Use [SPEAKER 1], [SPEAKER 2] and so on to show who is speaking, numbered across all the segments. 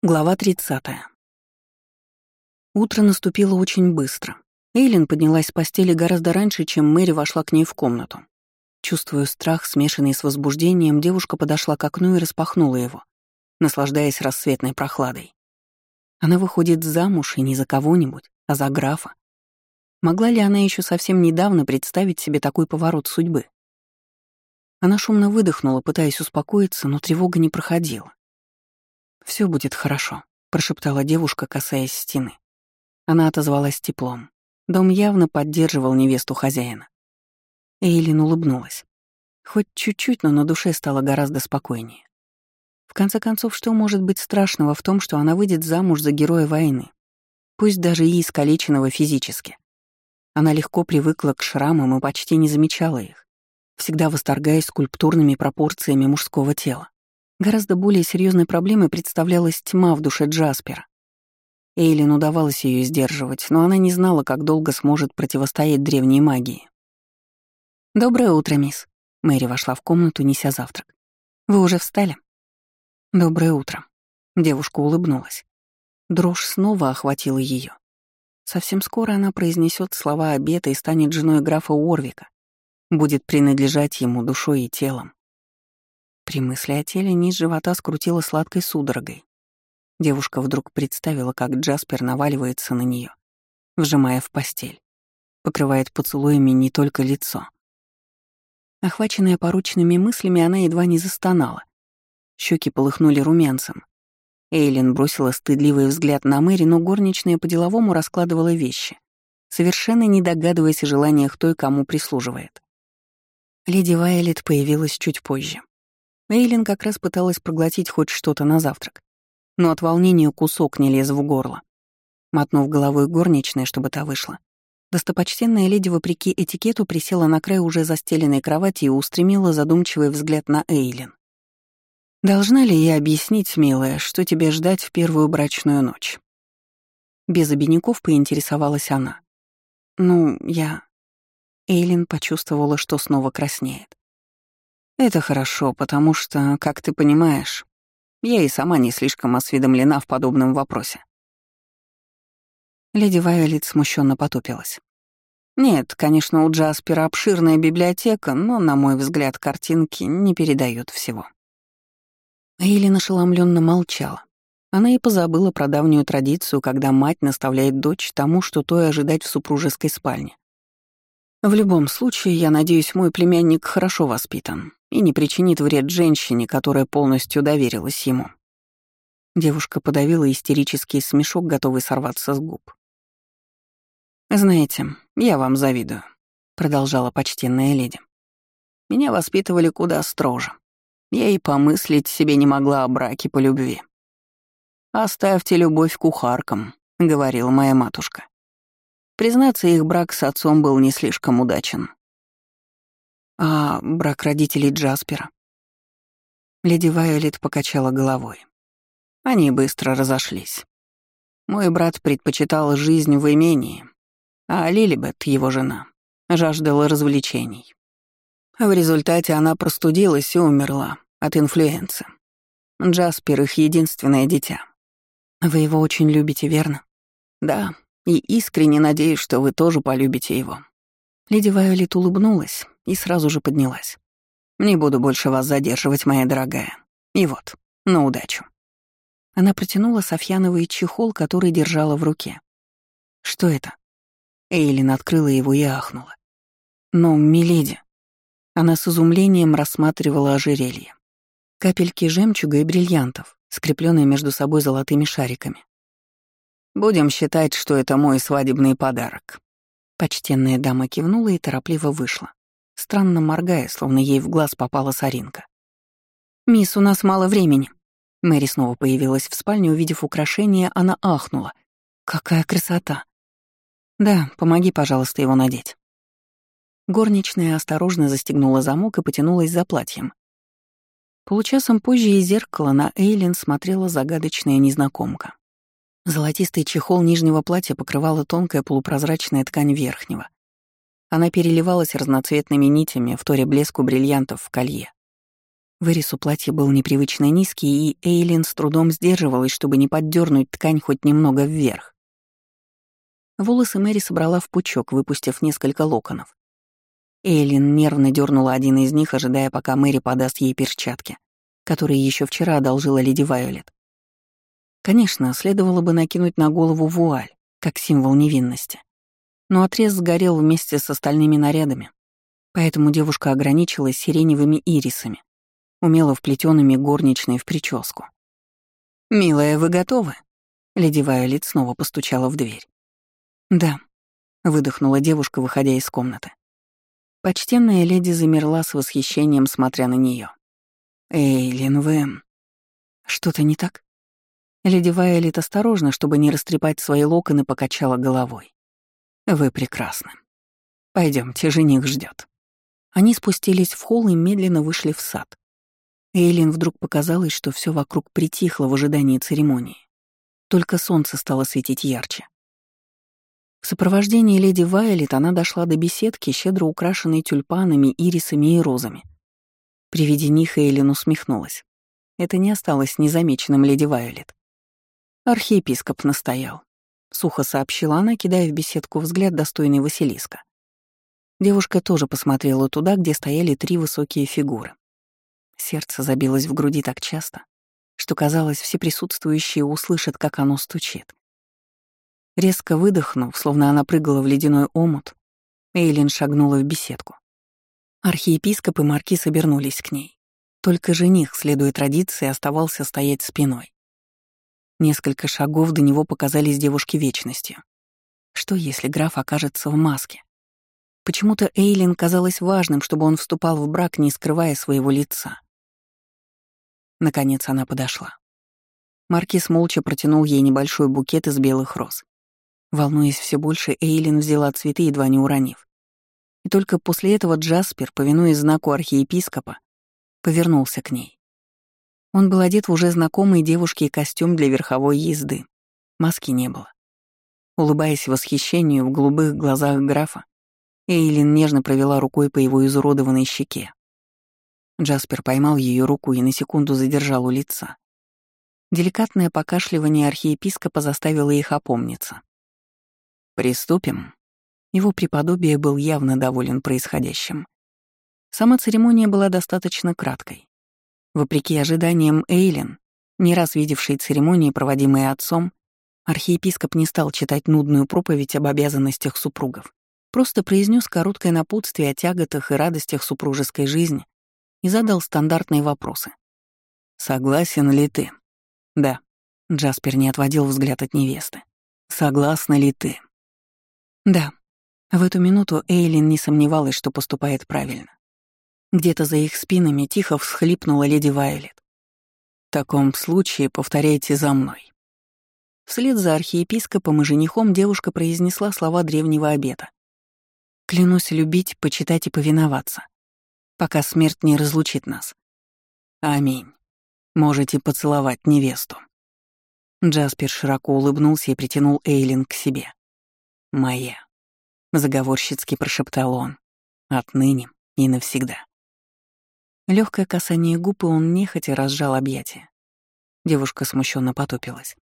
[SPEAKER 1] Глава 30. Утро наступило очень быстро. Эйлин поднялась с постели гораздо раньше, чем Мэри вошла к ней в комнату. Чувствуя страх, смешанный с возбуждением, девушка подошла к окну и распахнула его, наслаждаясь рассветной прохладой. Она выходит замуж и не за кого-нибудь, а за графа. Могла ли она еще совсем недавно представить себе такой поворот судьбы? Она шумно выдохнула, пытаясь успокоиться, но тревога не проходила. Все будет хорошо», — прошептала девушка, касаясь стены. Она отозвалась теплом. Дом явно поддерживал невесту хозяина. Эйлин улыбнулась. Хоть чуть-чуть, но на душе стало гораздо спокойнее. В конце концов, что может быть страшного в том, что она выйдет замуж за героя войны, пусть даже и искалеченного физически? Она легко привыкла к шрамам и почти не замечала их, всегда восторгаясь скульптурными пропорциями мужского тела. Гораздо более серьезной проблемой представлялась тьма в душе Джаспера. Эйлин удавалось ее сдерживать, но она не знала, как долго сможет противостоять древней магии. «Доброе утро, мисс». Мэри вошла в комнату, неся завтрак. «Вы уже встали?» «Доброе утро». Девушка улыбнулась. Дрожь снова охватила ее. Совсем скоро она произнесет слова обета и станет женой графа Уорвика. Будет принадлежать ему душой и телом. При мысли о теле низ живота скрутила сладкой судорогой. Девушка вдруг представила, как Джаспер наваливается на нее, вжимая в постель, покрывает поцелуями не только лицо. Охваченная поручными мыслями, она едва не застонала. Щеки полыхнули румянцем. Эйлин бросила стыдливый взгляд на Мэри, но горничная по-деловому раскладывала вещи, совершенно не догадываясь о желаниях той, кому прислуживает. Леди Вайолет появилась чуть позже. Эйлин как раз пыталась проглотить хоть что-то на завтрак, но от волнения кусок не лез в горло. Мотнув головой горничной, чтобы та вышла, достопочтенная леди, вопреки этикету, присела на край уже застеленной кровати и устремила задумчивый взгляд на Эйлин. «Должна ли я объяснить, милая, что тебе ждать в первую брачную ночь?» Без обиняков поинтересовалась она. «Ну, я...» Эйлин почувствовала, что снова краснеет. Это хорошо, потому что, как ты понимаешь, я и сама не слишком осведомлена в подобном вопросе. Леди Вайолет смущенно потупилась. Нет, конечно, у Джаспера обширная библиотека, но, на мой взгляд, картинки не передают всего. Эйлин ошеломленно молчала. Она и позабыла про давнюю традицию, когда мать наставляет дочь тому, что той ожидать в супружеской спальне. В любом случае, я надеюсь, мой племянник хорошо воспитан и не причинит вред женщине, которая полностью доверилась ему. Девушка подавила истерический смешок, готовый сорваться с губ. «Знаете, я вам завидую», — продолжала почтенная леди. «Меня воспитывали куда строже. Я и помыслить себе не могла о браке по любви. «Оставьте любовь кухаркам», — говорила моя матушка. Признаться, их брак с отцом был не слишком удачен. А брак родителей Джаспера? Леди Вайолет покачала головой. Они быстро разошлись. Мой брат предпочитал жизнь в имении, а Лилибет, его жена, жаждала развлечений. В результате она простудилась и умерла от инфлюенции. Джаспер — их единственное дитя. Вы его очень любите, верно? Да, и искренне надеюсь, что вы тоже полюбите его». Леди Вайолет улыбнулась и сразу же поднялась. «Не буду больше вас задерживать, моя дорогая. И вот, на удачу». Она протянула Софьяновый чехол, который держала в руке. «Что это?» Эйлин открыла его и ахнула. «Но, миледи...» Она с изумлением рассматривала ожерелье. Капельки жемчуга и бриллиантов, скрепленные между собой золотыми шариками. Будем считать, что это мой свадебный подарок». Почтенная дама кивнула и торопливо вышла, странно моргая, словно ей в глаз попала соринка. «Мисс, у нас мало времени». Мэри снова появилась в спальне, увидев украшение, она ахнула. «Какая красота!» «Да, помоги, пожалуйста, его надеть». Горничная осторожно застегнула замок и потянулась за платьем. Получасом позже из зеркала на Эйлин смотрела загадочная незнакомка. Золотистый чехол нижнего платья покрывала тонкая полупрозрачная ткань верхнего. Она переливалась разноцветными нитями в торе блеску бриллиантов в колье. Вырез у платья был непривычно низкий, и Эйлин с трудом сдерживалась, чтобы не поддернуть ткань хоть немного вверх. Волосы Мэри собрала в пучок, выпустив несколько локонов. Эйлин нервно дернула один из них, ожидая, пока Мэри подаст ей перчатки, которые еще вчера одолжила леди Вайолет. Конечно, следовало бы накинуть на голову вуаль, как символ невинности. Но отрез сгорел вместе с остальными нарядами, поэтому девушка ограничилась сиреневыми ирисами, умело вплетенными горничной в прическу. «Милая, вы готовы?» Леди Вайолет снова постучала в дверь. «Да», — выдохнула девушка, выходя из комнаты. Почтенная леди замерла с восхищением, смотря на нее. «Эйлин, вы...» «Что-то не так?» Леди Вайолет осторожно, чтобы не растрепать свои локоны, покачала головой. «Вы прекрасны. Пойдемте, жених ждет. Они спустились в холл и медленно вышли в сад. Эйлин вдруг показалось, что все вокруг притихло в ожидании церемонии. Только солнце стало светить ярче. В сопровождении леди Вайолет она дошла до беседки, щедро украшенной тюльпанами, ирисами и розами. При виде них Эйлин усмехнулась. Это не осталось незамеченным леди Вайолет. Архиепископ настоял. Сухо сообщила она, кидая в беседку взгляд достойный Василиска. Девушка тоже посмотрела туда, где стояли три высокие фигуры. Сердце забилось в груди так часто, что казалось, все присутствующие услышат, как оно стучит. Резко выдохнув, словно она прыгала в ледяной омут, Эйлин шагнула в беседку. Архиепископ и маркиз обернулись к ней. Только жених, следуя традиции, оставался стоять спиной. Несколько шагов до него показались девушке вечностью. Что, если граф окажется в маске? Почему-то Эйлин казалось важным, чтобы он вступал в брак, не скрывая своего лица. Наконец она подошла. Маркиз молча протянул ей небольшой букет из белых роз. Волнуясь все больше, Эйлин взяла цветы, едва не уронив. И только после этого Джаспер, повинуясь знаку архиепископа, повернулся к ней. Он был одет в уже знакомый девушке костюм для верховой езды. Маски не было. Улыбаясь восхищению в голубых глазах графа, Эйлин нежно провела рукой по его изуродованной щеке. Джаспер поймал ее руку и на секунду задержал у лица. Деликатное покашливание архиепископа заставило их опомниться. «Приступим». Его преподобие был явно доволен происходящим. Сама церемония была достаточно краткой. Вопреки ожиданиям Эйлин, не раз видевшей церемонии, проводимые отцом, архиепископ не стал читать нудную проповедь об обязанностях супругов. Просто произнес короткое напутствие о тяготах и радостях супружеской жизни и задал стандартные вопросы. «Согласен ли ты?» «Да». Джаспер не отводил взгляд от невесты. «Согласна ли ты?» Да. В эту минуту Эйлин не сомневалась, что поступает правильно. Где-то за их спинами тихо всхлипнула леди Вайолет. «В таком случае повторяйте за мной». Вслед за архиепископом и женихом девушка произнесла слова древнего обета. «Клянусь любить, почитать и повиноваться, пока смерть не разлучит нас». «Аминь. Можете поцеловать невесту». Джаспер широко улыбнулся и притянул Эйлин к себе. «Моя», — заговорщицки прошептал он, — «отныне и навсегда». Легкое касание губ, и он нехотя разжал объятия. Девушка смущенно потупилась.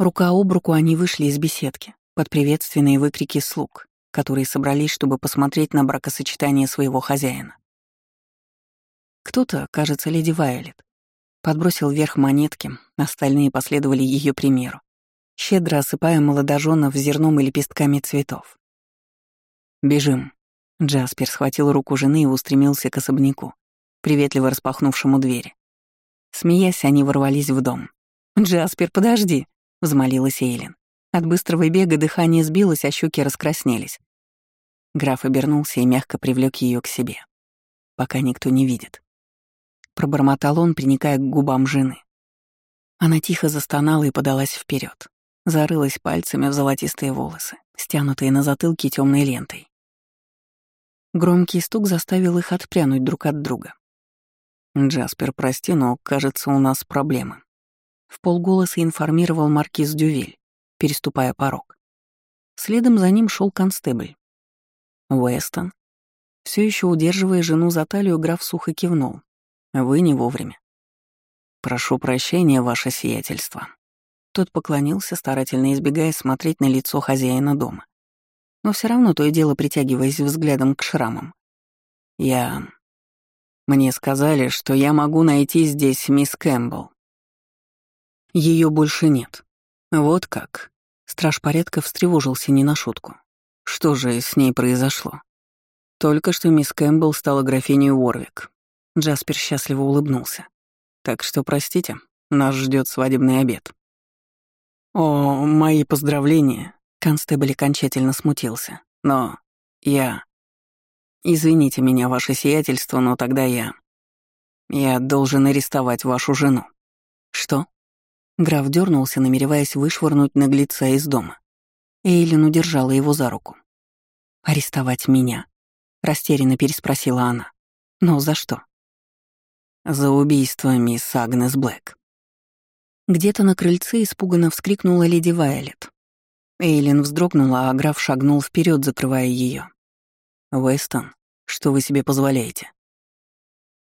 [SPEAKER 1] Рука об руку они вышли из беседки, под приветственные выкрики слуг, которые собрались, чтобы посмотреть на бракосочетание своего хозяина. Кто-то, кажется, леди Вайолет, подбросил вверх монетки, остальные последовали ее примеру щедро осыпая молодоженов зерном и лепестками цветов. «Бежим». Джаспер схватил руку жены и устремился к особняку, приветливо распахнувшему двери. Смеясь, они ворвались в дом. «Джаспер, подожди!» — взмолилась Эйлин. От быстрого бега дыхание сбилось, а щеки раскраснелись. Граф обернулся и мягко привлек ее к себе. «Пока никто не видит». Пробормотал он, приникая к губам жены. Она тихо застонала и подалась вперед зарылась пальцами в золотистые волосы, стянутые на затылке темной лентой. Громкий стук заставил их отпрянуть друг от друга. «Джаспер, прости, но, кажется, у нас проблемы», — в полголоса информировал маркиз Дювиль, переступая порог. Следом за ним шел констебль. Уэстон. Все еще удерживая жену за талию, граф сухо кивнул. Вы не вовремя. Прошу прощения, ваше сиятельство. Тот поклонился, старательно избегая смотреть на лицо хозяина дома. Но все равно то и дело притягиваясь взглядом к шрамам. Я... Мне сказали, что я могу найти здесь мисс Кэмпбелл. Ее больше нет. Вот как. Страж порядка встревожился не на шутку. Что же с ней произошло? Только что мисс Кэмпбелл стала графиней Уорвик. Джаспер счастливо улыбнулся. Так что, простите, нас ждет свадебный обед. «О, мои поздравления!» Констебль окончательно смутился. «Но я...» «Извините меня, ваше сиятельство, но тогда я...» «Я должен арестовать вашу жену». «Что?» Граф дернулся, намереваясь вышвырнуть наглеца из дома. Эйлин удержала его за руку. «Арестовать меня?» — растерянно переспросила она. «Но за что?» «За убийство мисс Агнес Блэк». Где-то на крыльце испуганно вскрикнула леди Вайолет. Эйлин вздрогнула, а граф шагнул вперед, закрывая ее. «Вестон, что вы себе позволяете?»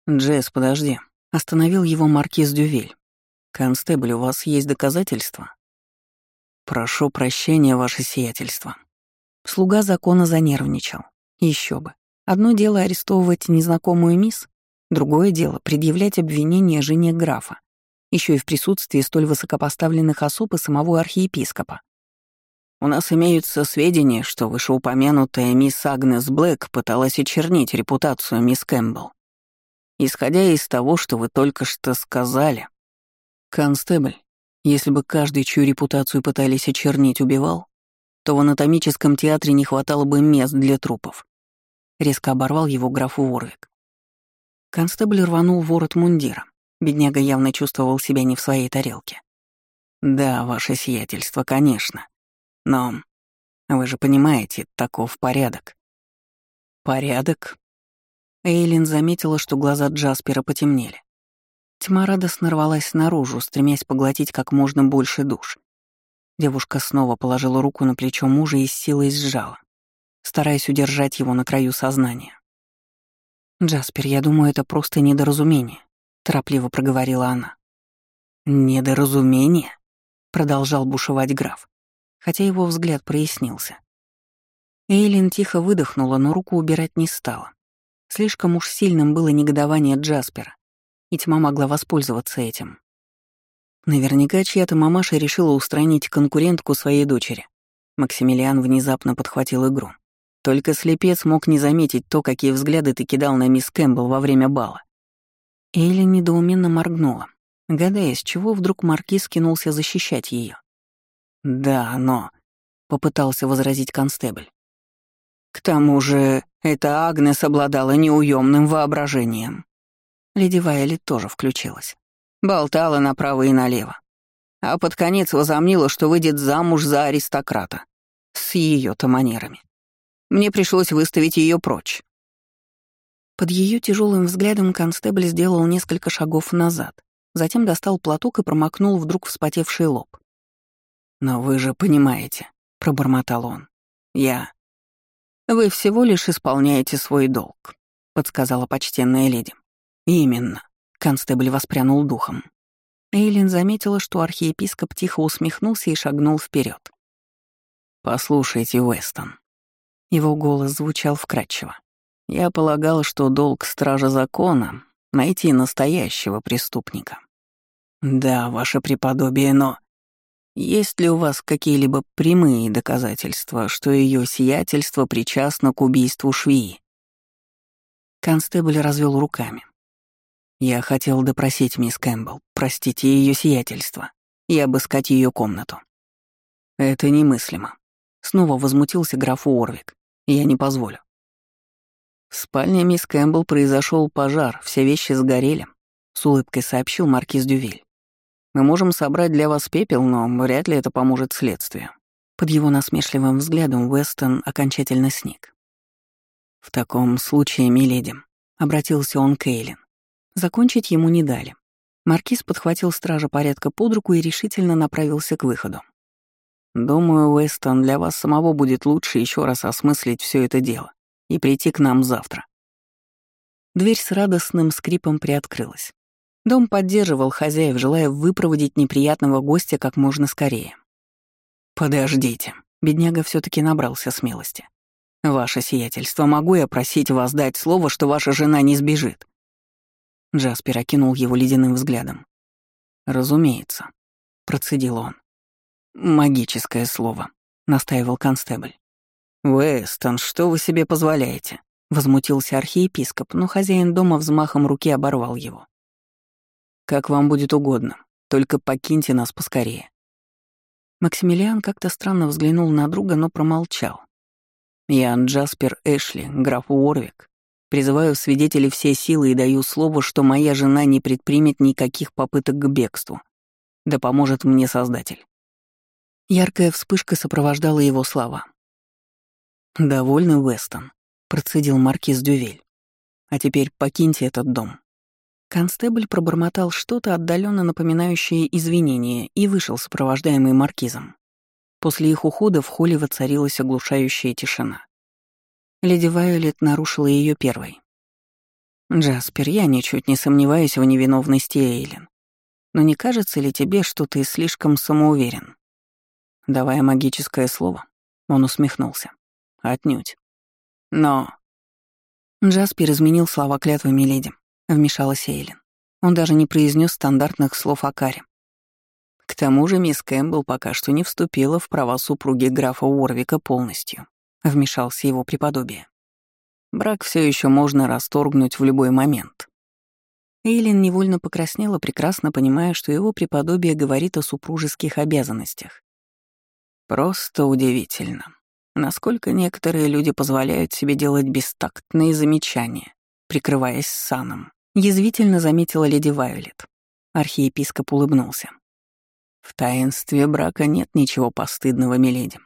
[SPEAKER 1] «Джесс, подожди», — остановил его маркиз Дювиль. «Констебль, у вас есть доказательства?» «Прошу прощения, ваше сиятельство». Слуга закона занервничал. Еще бы. Одно дело арестовывать незнакомую мисс, другое дело предъявлять обвинение жене графа еще и в присутствии столь высокопоставленных особ и самого архиепископа. У нас имеются сведения, что вышеупомянутая мисс Агнес Блэк пыталась очернить репутацию мисс Кэмпбелл. Исходя из того, что вы только что сказали, констебль, если бы каждый, чью репутацию пытались очернить, убивал, то в анатомическом театре не хватало бы мест для трупов. Резко оборвал его граф Уорвик. Констебль рванул ворот мундира. Бедняга явно чувствовал себя не в своей тарелке. «Да, ваше сиятельство, конечно. Но вы же понимаете, таков порядок». «Порядок?» Эйлин заметила, что глаза Джаспера потемнели. Тьма радостно рвалась наружу, стремясь поглотить как можно больше душ. Девушка снова положила руку на плечо мужа и с силой сжала, стараясь удержать его на краю сознания. «Джаспер, я думаю, это просто недоразумение торопливо проговорила она. «Недоразумение?» — продолжал бушевать граф, хотя его взгляд прояснился. Эйлин тихо выдохнула, но руку убирать не стала. Слишком уж сильным было негодование Джаспера, и тьма могла воспользоваться этим. Наверняка чья-то мамаша решила устранить конкурентку своей дочери. Максимилиан внезапно подхватил игру. Только слепец мог не заметить то, какие взгляды ты кидал на мисс Кэмпбелл во время бала. Элли недоуменно моргнула, гадая, с чего вдруг Маркиз кинулся защищать ее. «Да, но...» — попытался возразить констебль. «К тому же, эта Агнес обладала неуемным воображением». Леди Вайли тоже включилась. Болтала направо и налево. А под конец возомнила, что выйдет замуж за аристократа. С ее-то манерами. Мне пришлось выставить ее прочь. Под ее тяжелым взглядом констебль сделал несколько шагов назад, затем достал платок и промокнул вдруг вспотевший лоб. «Но вы же понимаете», — пробормотал он. «Я...» «Вы всего лишь исполняете свой долг», — подсказала почтенная леди. «Именно», — констебль воспрянул духом. Эйлин заметила, что архиепископ тихо усмехнулся и шагнул вперед. «Послушайте, Уэстон». Его голос звучал вкрадчиво. Я полагал, что долг стража закона — найти настоящего преступника. Да, ваше преподобие, но... Есть ли у вас какие-либо прямые доказательства, что ее сиятельство причастно к убийству швеи? Констебль развел руками. Я хотел допросить мисс Кэмпбелл, простите ее сиятельство, и обыскать ее комнату. Это немыслимо. Снова возмутился граф Уорвик. Я не позволю. В спальне мисс Кэмпбелл произошел пожар, все вещи сгорели, с улыбкой сообщил маркиз Дювиль. Мы можем собрать для вас пепел, но вряд ли это поможет следствию. Под его насмешливым взглядом Уэстон окончательно сник. «В таком случае, миледи», — обратился он к Эйлин. Закончить ему не дали. Маркиз подхватил стража порядка под руку и решительно направился к выходу. «Думаю, Уэстон, для вас самого будет лучше еще раз осмыслить все это дело и прийти к нам завтра. Дверь с радостным скрипом приоткрылась. Дом поддерживал хозяев, желая выпроводить неприятного гостя как можно скорее. «Подождите», — бедняга все таки набрался смелости. «Ваше сиятельство, могу я просить вас дать слово, что ваша жена не сбежит?» Джаспер окинул его ледяным взглядом. «Разумеется», — процедил он. «Магическое слово», — настаивал констебль. «Вестон, что вы себе позволяете?» — возмутился архиепископ, но хозяин дома взмахом руки оборвал его. «Как вам будет угодно, только покиньте нас поскорее». Максимилиан как-то странно взглянул на друга, но промолчал. «Я Джаспер Эшли, граф Уорвик. Призываю свидетелей все силы и даю слово, что моя жена не предпримет никаких попыток к бегству. Да поможет мне Создатель». Яркая вспышка сопровождала его слова. «Довольно, Вестон», — процедил маркиз Дювель. «А теперь покиньте этот дом». Констебль пробормотал что-то отдаленно напоминающее извинение и вышел, сопровождаемый маркизом. После их ухода в холле воцарилась оглушающая тишина. Леди Вайолет нарушила ее первой. «Джаспер, я ничуть не сомневаюсь в невиновности Эйлин. Но не кажется ли тебе, что ты слишком самоуверен?» Давая магическое слово, он усмехнулся. Отнюдь. Но... Джаспер изменил слова клятвы Миледи, вмешалась Эйлин. Он даже не произнес стандартных слов о каре. К тому же мисс Кэмпбелл пока что не вступила в права супруги графа Уорвика полностью, вмешался его преподобие. Брак все еще можно расторгнуть в любой момент. Эйлин невольно покраснела, прекрасно понимая, что его преподобие говорит о супружеских обязанностях. Просто удивительно, насколько некоторые люди позволяют себе делать бестактные замечания, прикрываясь саном. Язвительно заметила леди Вайолет. Архиепископ улыбнулся. В таинстве брака нет ничего постыдного, миледи.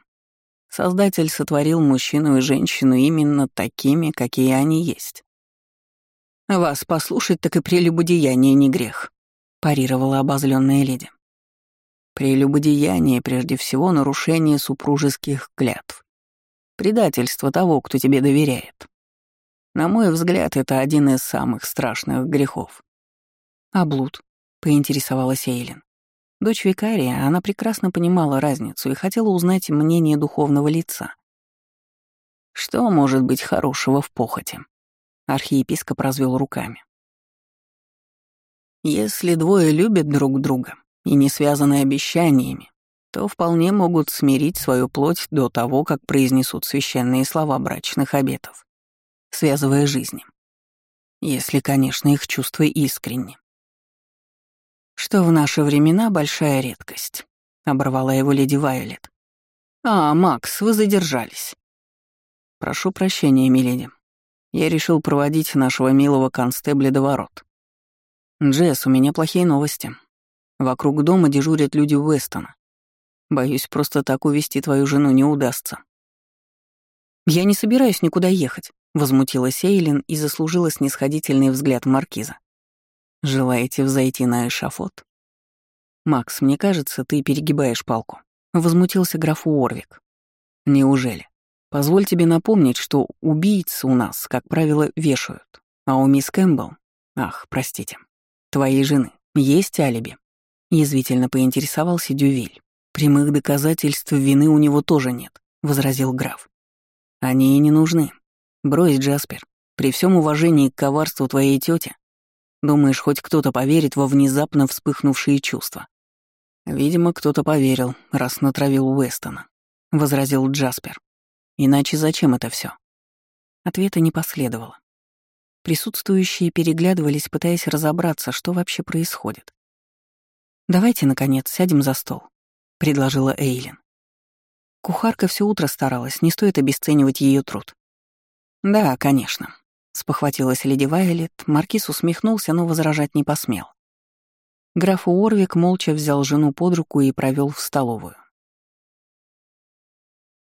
[SPEAKER 1] Создатель сотворил мужчину и женщину именно такими, какие они есть. «Вас послушать, так и прелюбодеяние не грех», — парировала обозленная леди. Прелюбодеяние, прежде всего, нарушение супружеских клятв. Предательство того, кто тебе доверяет. На мой взгляд, это один из самых страшных грехов. «А блуд?» — поинтересовалась Эйлин. Дочь викария, она прекрасно понимала разницу и хотела узнать мнение духовного лица. Что может быть хорошего в похоти? Архиепископ развел руками. Если двое любят друг друга, и не связаны обещаниями, то вполне могут смирить свою плоть до того, как произнесут священные слова брачных обетов, связывая жизни. Если, конечно, их чувства искренни. Что в наши времена большая редкость, — оборвала его леди Вайолет. «А, Макс, вы задержались». «Прошу прощения, миледи. Я решил проводить нашего милого констебля до ворот. Джесс, у меня плохие новости. Вокруг дома дежурят люди Уэстона. Боюсь, просто так увести твою жену не удастся. «Я не собираюсь никуда ехать», — возмутилась Эйлин и заслужила снисходительный взгляд маркиза. «Желаете взойти на эшафот?» «Макс, мне кажется, ты перегибаешь палку», — возмутился граф Уорвик. «Неужели? Позволь тебе напомнить, что убийцы у нас, как правило, вешают, а у мисс Кэмпбелл, ах, простите, твоей жены, есть алиби. Язвительно поинтересовался Дювиль. «Прямых доказательств вины у него тоже нет», — возразил граф. «Они и не нужны. Брось, Джаспер, при всем уважении к коварству твоей тети, думаешь, хоть кто-то поверит во внезапно вспыхнувшие чувства?» «Видимо, кто-то поверил, раз натравил Уэстона», — возразил Джаспер. «Иначе зачем это все? Ответа не последовало. Присутствующие переглядывались, пытаясь разобраться, что вообще происходит. «Давайте, наконец, сядем за стол», — предложила Эйлин. Кухарка все утро старалась, не стоит обесценивать ее труд. «Да, конечно», — спохватилась леди Вайолет, маркиз усмехнулся, но возражать не посмел. Граф Уорвик молча взял жену под руку и провел в столовую.